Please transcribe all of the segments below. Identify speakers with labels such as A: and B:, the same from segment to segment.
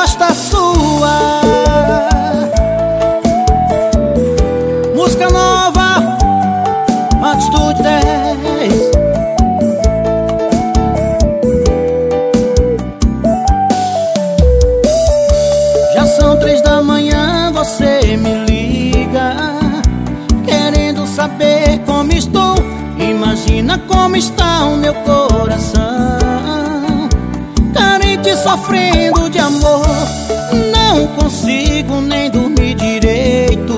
A: resposta sua. Música nova Atitude 10 Já são três da manhã, você me liga Querendo saber como estou. Imagina como está o meu coração. Carente sofrendo consigo nem dormir direito.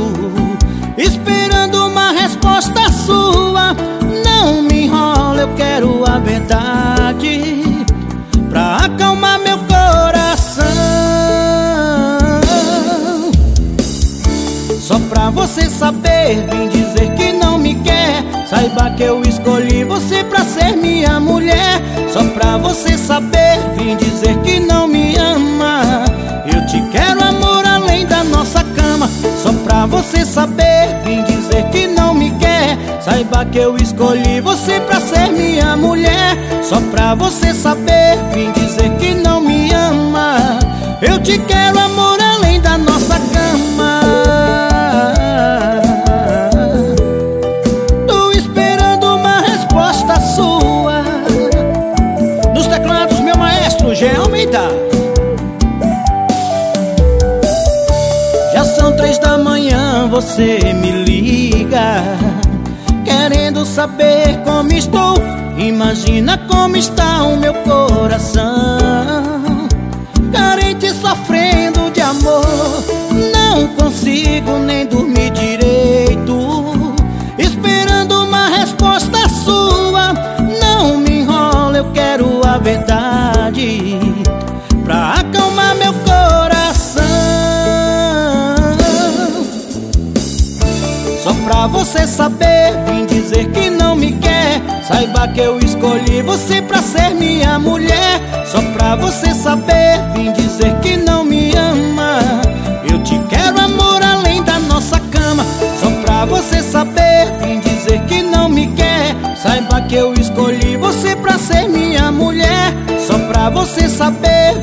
A: Esperando uma resposta sua Não me enrola, eu quero a verdade. Pra acalmar meu coração. Só pra você saber, vim dizer que não me quer. Saiba que eu escolhi você pra ser minha mulher. Só pra você saber, vim dizer que não me Saiba que eu escolhi você pra ser minha mulher. Só pra você saber, vim dizer que não me ama. Eu te quero amor além da nossa cama. Tô esperando uma resposta sua. Nos teclados, meu maestro, G. Almeida. Já são três da manhã, você me liga Querendo saber como estou. Imagina como está o meu coração você saber, vim dizer que não me quer. Saiba que eu escolhi você pra ser minha mulher. Só pra você saber, vim dizer que não me ama. Eu te quero amor além da nossa cama. Só pra você saber, vim dizer que não me quer. Saiba que eu escolhi você pra ser minha mulher. Só pra você saber,